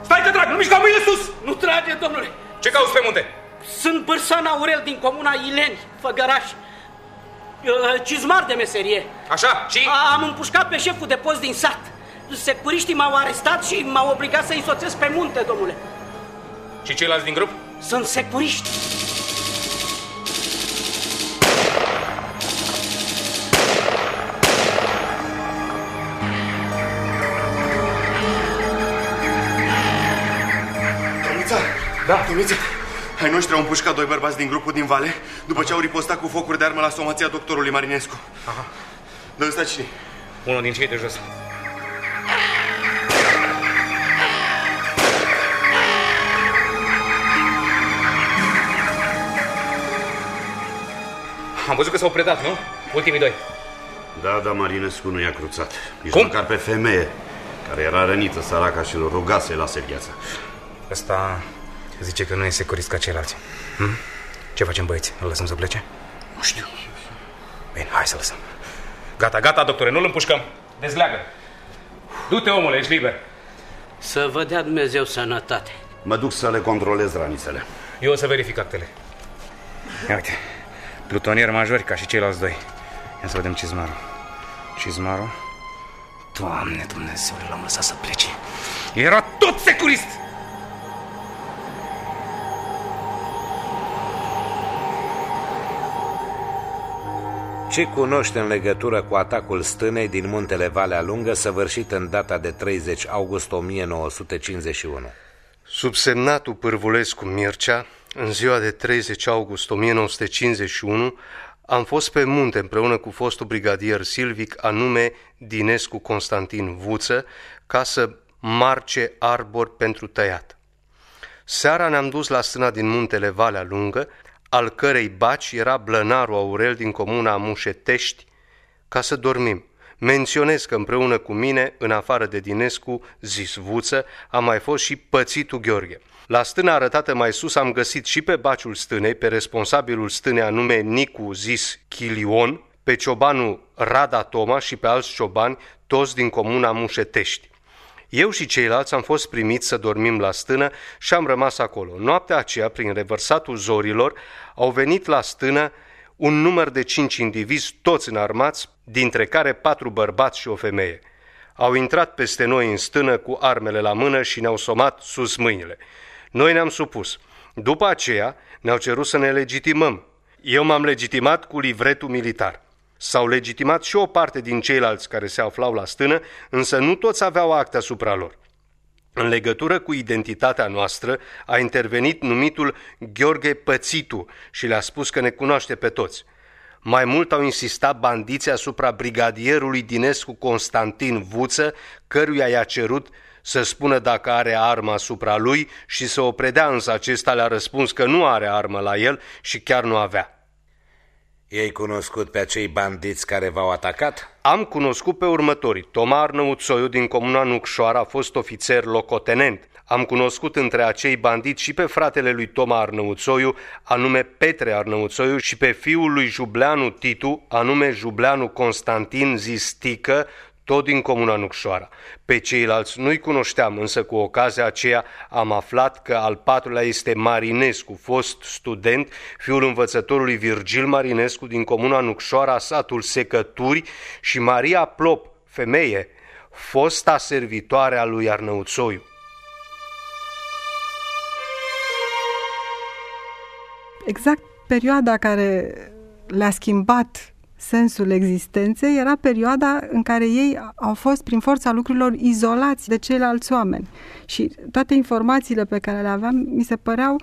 Stai că drag, nu mișca mâinile sus! Nu trage, domnule! Ce cauți pe munte? Sunt Bârsan Aurel din comuna Ileni, Făgăraș. Cizmar de meserie. Așa, și? Am împușcat pe șeful de post din sat. Securiștii m-au arestat și m-au obligat să-i soțesc pe munte, domnule. Și ceilalți din grup? Sunt securiști. Tomița? Da? Tomița, ai noștri au împușcat doi bărbați din grupul din Vale după ce au ripostat cu focuri de armă la somația doctorului Marinescu. Aha. Dă ăsta cine Unul din cei de jos. Am văzut că s-au predat, nu? Ultimii doi. Da, da, Marinescu nu i-a cruțat. Nici Cum? măcar pe femeie, care era rănită, săraca și îl ruga să-i lase viața. Ăsta zice că nu e securist ca ceilalți. Hm? Ce facem, băieți? Îl lăsăm să plece? Nu știu. Bine, hai să lăsăm. Gata, gata, doctore, nu-l împușcăm. Dezleagă. Du-te, omule, ești liber. Să vă dea Dumnezeu sănătate. Mă duc să le controlez ranițele. Eu o să verific actele. Ia uite, plutonieri majori ca și ceilalți doi. Ia să vedem cizmarul. Cizmarul? Doamne Dumnezeu, l-am lăsat să plece. Era tot securist! Ce cunoște în legătură cu atacul stânei din muntele Valea Lungă săvârșit în data de 30 august 1951? Subsemnatul Pârvulescu Mircea, în ziua de 30 august 1951, am fost pe munte împreună cu fostul brigadier Silvic, anume Dinescu Constantin Vuță, ca să marce arbori pentru tăiat. Seara ne-am dus la stâna din muntele Valea Lungă, al cărei baci era blănarul Aurel din comuna Mușetești, ca să dormim. Menționez că împreună cu mine, în afară de Dinescu, zis Vuță, a mai fost și pățitul Gheorghe. La stâna arătată mai sus am găsit și pe baciul stânei, pe responsabilul stânei anume Nicu zis Chilion, pe ciobanul Rada Toma și pe alți ciobani, toți din comuna Mușetești. Eu și ceilalți am fost primiți să dormim la stână și am rămas acolo. Noaptea aceea, prin revărsatul zorilor, au venit la stână un număr de cinci indivizi, toți înarmați, dintre care patru bărbați și o femeie. Au intrat peste noi în stână cu armele la mână și ne-au somat sus mâinile. Noi ne-am supus. După aceea ne-au cerut să ne legitimăm. Eu m-am legitimat cu livretul militar. S-au legitimat și o parte din ceilalți care se aflau la stână, însă nu toți aveau acte asupra lor. În legătură cu identitatea noastră a intervenit numitul Gheorghe Pățitu și le-a spus că ne cunoaște pe toți. Mai mult au insistat bandiții asupra brigadierului Dinescu Constantin Vuță, căruia i-a cerut să spună dacă are armă asupra lui și să o predea, însă acesta le-a răspuns că nu are armă la el și chiar nu avea. Ei cunoscut pe acei bandiți care v-au atacat? Am cunoscut pe următorii. Toma Arnăuțoiu din comuna Nucșoara a fost ofițer locotenent. Am cunoscut între acei bandiți și pe fratele lui Toma Arnăuțoiu, anume Petre Arnăuțoiu, și pe fiul lui Jubleanu Titu, anume Jubleanu Constantin Zistică, tot din comuna Nucșoara. Pe ceilalți nu-i cunoșteam, însă cu ocazia aceea am aflat că al patrulea este Marinescu, fost student, fiul învățătorului Virgil Marinescu din comuna Nucșoara, satul Secături, și Maria Plop, femeie, fosta servitoare a lui Arnăuțoiu. Exact perioada care le-a schimbat sensul existenței era perioada în care ei au fost prin forța lucrurilor izolați de ceilalți oameni și toate informațiile pe care le aveam mi se păreau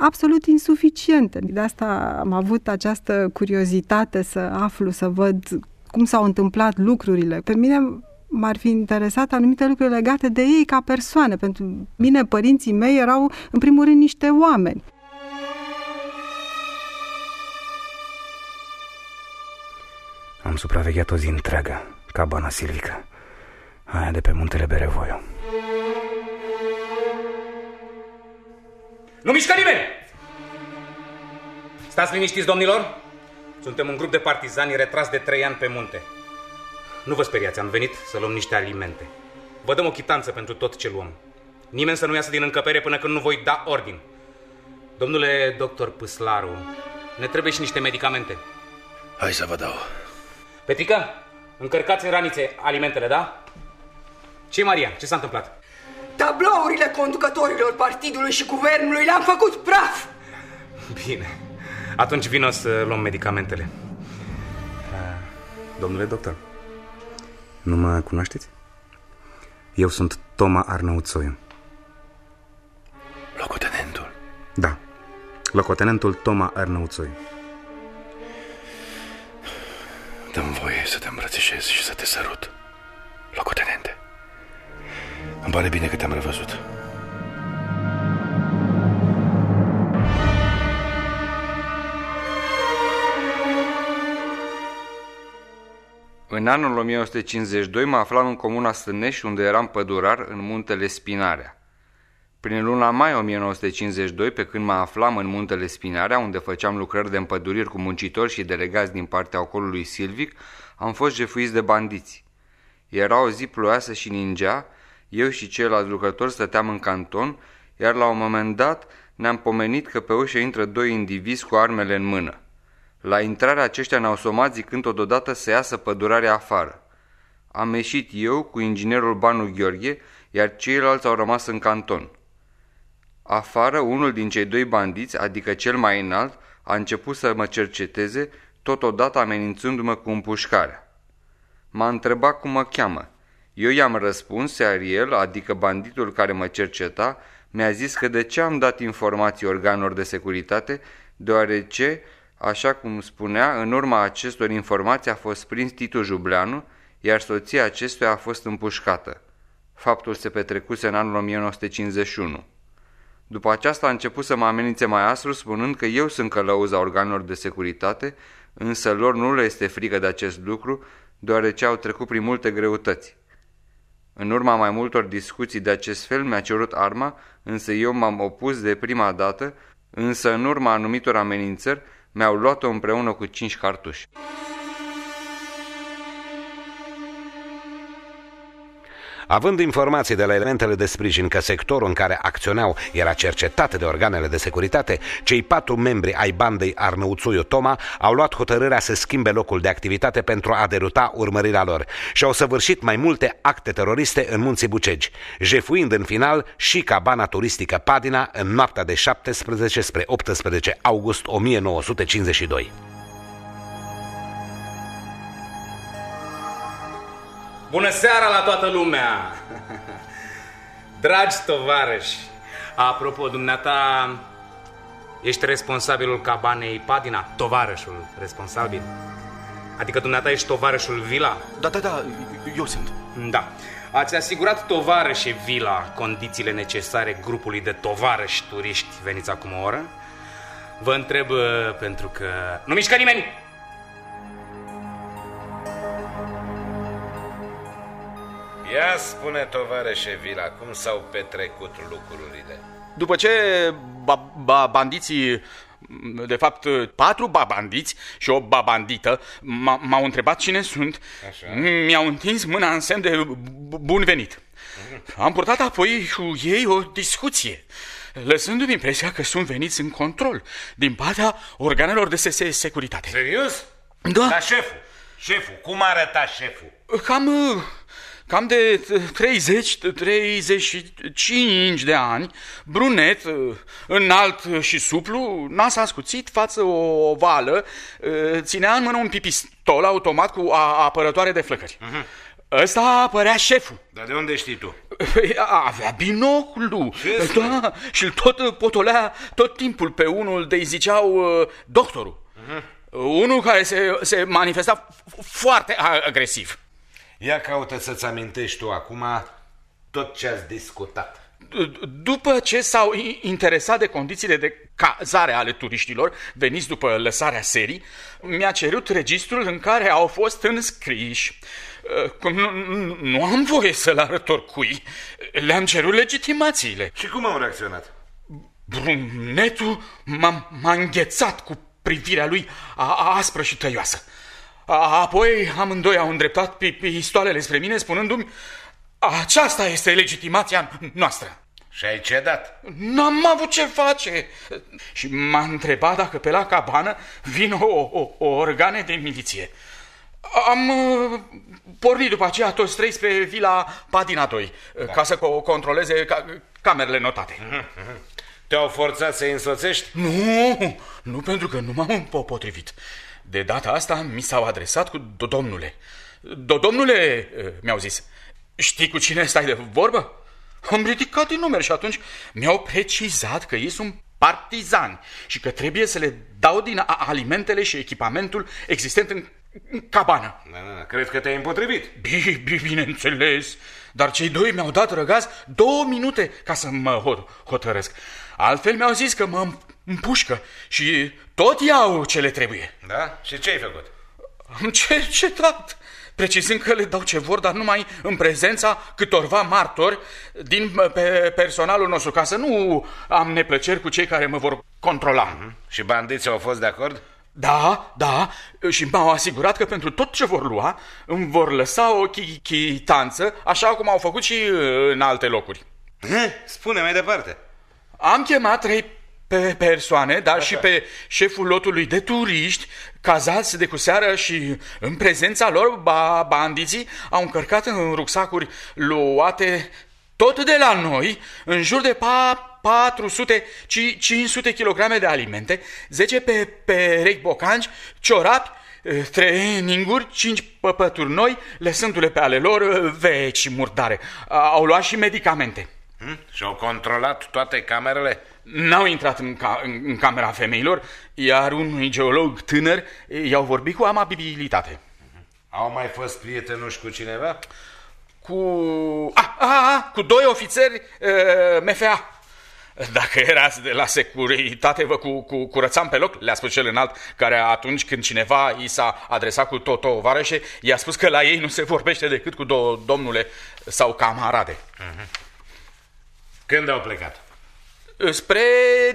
absolut insuficiente. De asta am avut această curiozitate să aflu, să văd cum s-au întâmplat lucrurile. Pe mine m-ar fi interesat anumite lucruri legate de ei ca persoane. Pentru mine, părinții mei erau, în primul rând, niște oameni. Am supravegheat o zi întreagă, cabana silvică, aia de pe muntele Berevoiu. Nu mișcă nimeni! Stați liniștiți, domnilor! Suntem un grup de partizani retras de trei ani pe munte. Nu vă speriați, am venit să luăm niște alimente. Vă dăm o chitanță pentru tot ce luăm. Nimeni să nu iasă din încăpere până când nu voi da ordin. Domnule doctor Păslaru, ne trebuie și niște medicamente. Hai să vă dau. Petrică, încărcați în ranițe alimentele, da? ce Maria? Ce s-a întâmplat? Tablourile conducătorilor partidului și guvernului le-am făcut praf! Bine. Atunci vin să luăm medicamentele. Domnule doctor, nu mă cunoașteți? Eu sunt Toma Arnauțoiu. Locotenentul? Da, locotenentul Toma Arnauțoiu. Dăm voie să te îmbrățișez și să te sărut. Locotenente, îmi pare bine că te-am revăzut. În anul 1952 mă aflam în comuna Stănești, unde eram pădurar în muntele Spinarea. Prin luna mai 1952, pe când mă aflam în muntele Spinarea, unde făceam lucrări de împăduriri cu muncitori și delegați din partea ocolului Silvic, am fost jefuiți de bandiți. Era o zi ploioasă și ningea, eu și ceilalți lucrători stăteam în canton, iar la un moment dat ne-am pomenit că pe ușă intră doi indivizi cu armele în mână. La intrarea aceștia ne-au somat zicând totodată să iasă pădurarea afară. Am ieșit eu cu inginerul Banu Gheorghe, iar ceilalți au rămas în canton. Afară, unul din cei doi bandiți, adică cel mai înalt, a început să mă cerceteze, totodată amenințându-mă cu împușcarea. M-a întrebat cum mă cheamă. Eu i-am răspuns, iar el, adică banditul care mă cerceta, mi-a zis că de ce am dat informații organelor de securitate, deoarece, așa cum spunea, în urma acestor informații a fost prins Titu Jubleanu, iar soția acestuia a fost împușcată. Faptul se petrecuse în anul 1951. După aceasta a început să mă amenințe mai aspru, spunând că eu sunt călăuza organelor de securitate, însă lor nu le este frică de acest lucru, deoarece au trecut prin multe greutăți. În urma mai multor discuții de acest fel mi-a cerut arma, însă eu m-am opus de prima dată, însă în urma anumitor amenințări mi-au luat-o împreună cu cinci cartuși. Având informații de la elementele de sprijin că sectorul în care acționau era cercetat de organele de securitate, cei patru membri ai bandei Arnăuțuiu Toma au luat hotărârea să schimbe locul de activitate pentru a deruta urmărirea lor și au săvârșit mai multe acte teroriste în munții Bucegi, jefuind în final și cabana turistică Padina în noaptea de 17 spre 18 august 1952. Bună seara la toată lumea! Dragi tovarăși, apropo, dumneata, ești responsabilul cabanei Padina, tovarășul responsabil. Adică dumneata ești tovarășul Vila? Da, da, da, eu sunt. Da. Ați asigurat tovarășe Vila condițiile necesare grupului de tovarăși turiști veniți acum o oră? Vă întreb uh, pentru că... Nu mișcă nimeni! Ia spune, tovarășe Vila, cum s-au petrecut lucrurile? După ce ba, ba, bandiții de fapt, patru babandiți și o babandită m-au întrebat cine sunt. Așa. Mi-au întins mâna în semn de bun venit. Am purtat apoi cu ei o discuție, lăsându-mi impresia că sunt veniți în control din partea organelor de securitate. Serios? Da. Dar șeful, șeful, cum arăta șeful? Cam cam de 30-35 de ani, brunet, înalt și suplu, nas ascuțit, față o ovală, ținea în mână un pipistol automat cu apărătoare de flăcări. Uh-huh. Ăsta părea șeful. Dar de unde știi tu? Păi, avea binoclu. Da, și îl tot potolea tot timpul pe unul de-i ziceau uh, doctorul. Uh-huh. Unul care se, se manifesta foarte agresiv. Ia caută să-ți amintești tu acum tot ce ați discutat. După ce s-au interesat de condițiile de cazare ale turiștilor veniți după lăsarea serii, mi-a cerut registrul în care au fost înscriși. Cum nu, nu am voie să-l arăt oricui, le-am cerut legitimațiile. Și cum au reacționat? Brunetul m-a înghețat cu privirea lui aspră și tăioasă. Apoi amândoi au îndreptat pistoalele spre mine spunându-mi aceasta este legitimația noastră. Și ai cedat? N-am avut ce face. Și m-a întrebat dacă pe la cabană vin o, o, o organe de miliție. Am uh, pornit după aceea toți trei spre vila Padina 2, da. ca să co controleze ca camerele notate. Uh -huh. Te-au forțat să-i însoțești? Nu, nu pentru că nu m-am potrivit. De data asta mi s-au adresat cu domnule. Domnule, mi-au zis, știi cu cine stai de vorbă? Am ridicat din numeri și atunci mi-au precizat că ei sunt partizani și că trebuie să le dau din alimentele și echipamentul existent în cabană. Da, da, da. Cred că te-ai împotrivit. Bine, bineînțeles. Dar cei doi mi-au dat răgaz două minute ca să mă hotărăsc. Altfel mi-au zis că mă împușcă și tot iau ce le trebuie. Da? Și ce ai făcut? Am cercetat, precizând că le dau ce vor, dar numai în prezența câtorva martori din pe personalul nostru, ca să nu am neplăceri cu cei care mă vor controla. Mm-hmm. Și bandiții au fost de acord? Da, da, și m-au asigurat că pentru tot ce vor lua îmi vor lăsa o chitanță, așa cum au făcut și în alte locuri. Spune mai departe. Am chemat trei pe persoane, dar Așa. și pe șeful lotului de turiști, cazați de cu seară și în prezența lor, ba, bandiții au încărcat în rucsacuri luate tot de la noi, în jur de pa, 400-500 kg de alimente, 10 pe perechi bocanci, ciorapi, treninguri, 5 păpături noi, lăsându-le pe ale lor vechi și murdare. Au luat și medicamente. Hmm? Și-au controlat toate camerele? N-au intrat în, ca, în, în camera femeilor, iar unui geolog tânăr i-au vorbit cu amabilitate. Au mai fost prietenoși cu cineva? Cu... A, a, a, cu doi ofițeri uh, MFA. Dacă erați de la securitate, vă cu, cu, curățam pe loc, le-a spus cel înalt, care atunci când cineva i s-a adresat cu tot o varășe, i-a spus că la ei nu se vorbește decât cu două domnule sau camarade. Uh-huh. Când au plecat? Spre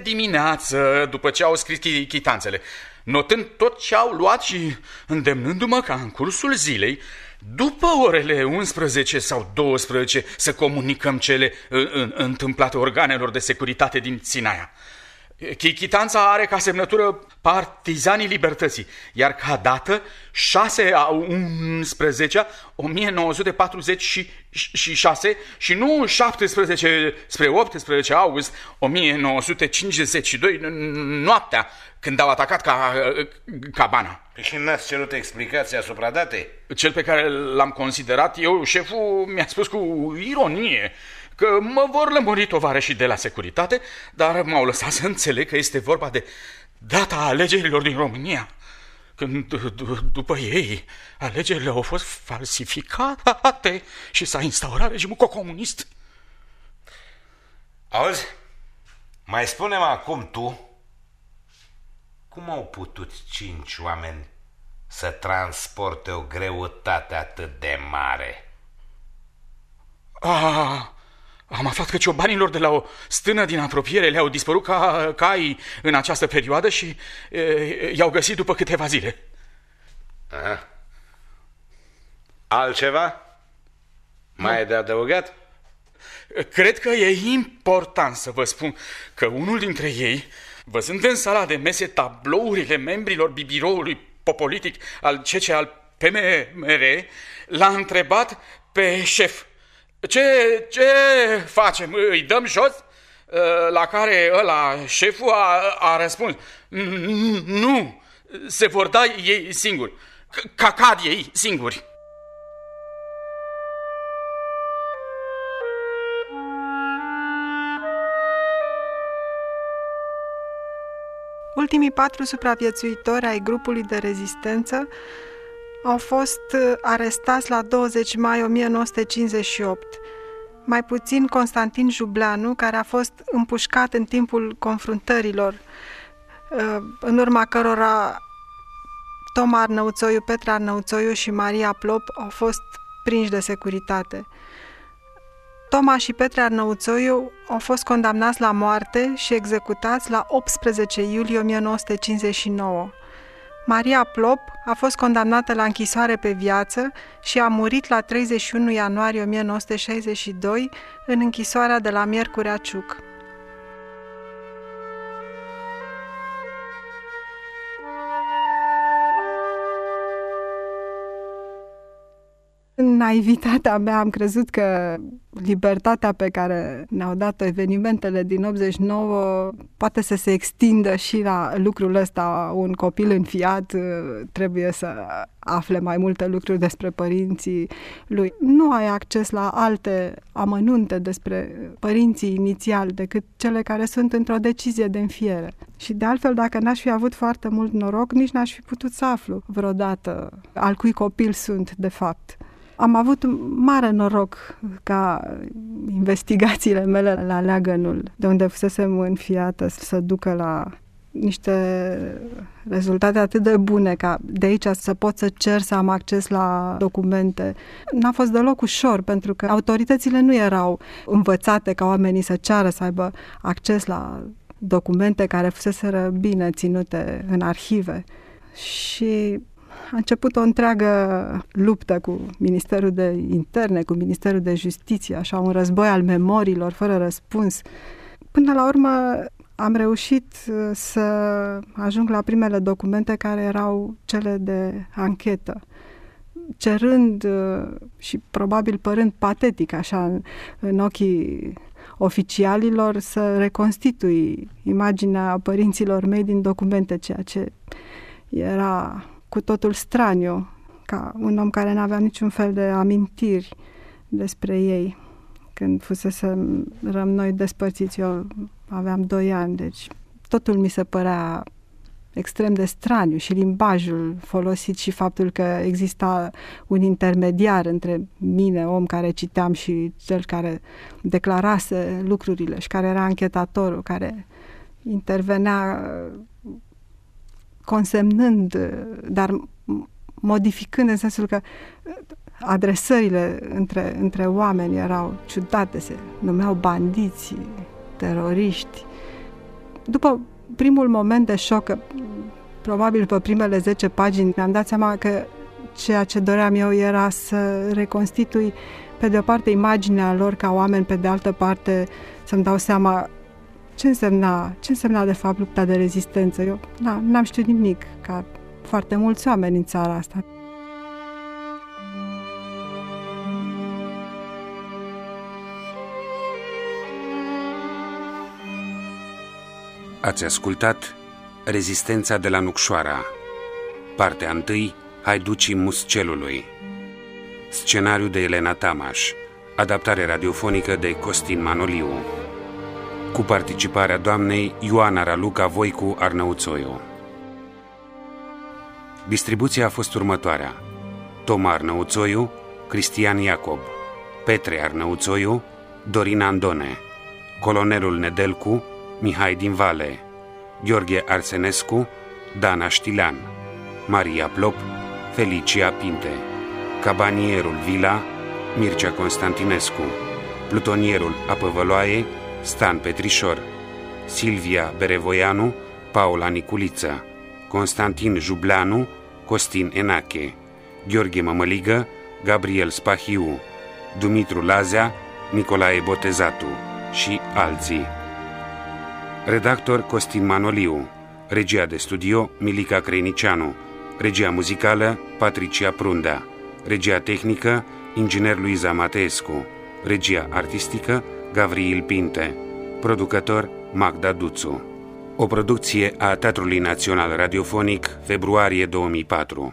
dimineață, după ce au scris chitanțele, notând tot ce au luat și îndemnându-mă ca în cursul zilei după orele 11 sau 12 să comunicăm cele în, în, întâmplate organelor de securitate din Sinaia. Chichitanța are ca semnătură partizanii libertății, iar ca dată 6 a 11 1946 și nu 17 spre 18 august 1952, noaptea, când au atacat ca, cabana. Păi și n-ați cerut explicații asupra datei? Cel pe care l-am considerat eu, șeful, mi-a spus cu ironie că mă vor lămuri tovarășii de la securitate, dar m-au lăsat să înțeleg că este vorba de data alegerilor din România. Când după ei alegerile au fost falsificate și s-a instaurat regimul comunist. Auzi? Mai spunem acum tu cum au putut cinci oameni să transporte o greutate atât de mare? Ah, am aflat că ciobanilor de la o stână din apropiere le-au dispărut ca cai în această perioadă și i-au găsit după câteva zile. Aha. Altceva? Mai e de adăugat? Cred că e important să vă spun că unul dintre ei, văzând în sala de mese tablourile membrilor bibiroului popolitic al CC al PMR, l-a întrebat pe șef ce, ce facem? Îi dăm jos? Ă, la care ăla, șeful, a, a răspuns, nu, se vor da ei singuri, ca cad ei singuri. Ultimii patru supraviețuitori ai grupului de rezistență au fost uh, arestați la 20 mai 1958. Mai puțin Constantin Jubleanu, care a fost împușcat în timpul confruntărilor, uh, în urma cărora Toma Arnăuțoiu, Petra Arnăuțoiu și Maria Plop au fost prinși de securitate. Toma și Petra Arnăuțoiu au fost condamnați la moarte și executați la 18 iulie 1959. Maria Plop a fost condamnată la închisoare pe viață și a murit la 31 ianuarie 1962 în închisoarea de la Miercurea Ciuc. În naivitatea mea am crezut că libertatea pe care ne-au dat evenimentele din 89 poate să se extindă și la lucrul ăsta. Un copil înfiat uh, trebuie să afle mai multe lucruri despre părinții lui. Nu ai acces la alte amănunte despre părinții inițiali decât cele care sunt într-o decizie de înfiere. Și de altfel, dacă n-aș fi avut foarte mult noroc, nici n-aș fi putut să aflu vreodată al cui copil sunt, de fapt. Am avut mare noroc ca investigațiile mele la Leagănul, de unde fusesem înfiată, să ducă la niște rezultate atât de bune ca de aici să pot să cer să am acces la documente. N-a fost deloc ușor pentru că autoritățile nu erau învățate ca oamenii să ceară să aibă acces la documente care fuseseră bine ținute în arhive. Și a început o întreagă luptă cu Ministerul de Interne, cu Ministerul de Justiție, așa un război al memoriilor fără răspuns. Până la urmă am reușit uh, să ajung la primele documente care erau cele de anchetă cerând uh, și probabil părând patetic așa în, în ochii oficialilor să reconstitui imaginea părinților mei din documente, ceea ce era cu totul straniu, ca un om care nu avea niciun fel de amintiri despre ei. Când fusesem răm noi despărțiți, eu aveam doi ani, deci totul mi se părea extrem de straniu și limbajul folosit și faptul că exista un intermediar între mine, om care citeam și cel care declarase lucrurile și care era anchetatorul, care intervenea consemnând, dar modificând în sensul că adresările între, între oameni erau ciudate, se numeau bandiți, teroriști. După primul moment de șoc, probabil pe primele 10 pagini, mi-am dat seama că ceea ce doream eu era să reconstitui pe de o parte imaginea lor ca oameni, pe de altă parte să-mi dau seama ce însemna, ce însemna de fapt lupta de rezistență. Eu na, n-am știut nimic, ca foarte mulți oameni în țara asta. Ați ascultat Rezistența de la Nucșoara Partea 1 Haiducii Muscelului Scenariu de Elena Tamaș Adaptare radiofonică de Costin Manoliu Cu participarea doamnei Ioana Raluca Voicu Arnăuțoiu. Distribuția a fost următoarea. Toma Arnăuțoiu Cristian Iacob. Petre Arnăuțoiu Dorina Andone. Colonelul Nedelcu Mihai din Vale. Gheorghe Arsenescu Dana Știlean. Maria Plop Felicia Pinte. Cabanierul Vila Mircea Constantinescu. Plutonierul Apăvăloaie Stan Petrișor Silvia Berevoianu Paula Niculiță Constantin Jubleanu Costin Enache Gheorghe Mămăligă Gabriel Spahiu Dumitru Lazea Nicolae Botezatu și alții. Redactor Costin Manoliu Regia de studio Milica Creinicianu Regia muzicală Patricia Prunda Regia tehnică Inginer Luiza Mateescu Regia artistică Gavril Pinte Producător Magda Duțu. O producție a Teatrului Național Radiofonic Februarie 2004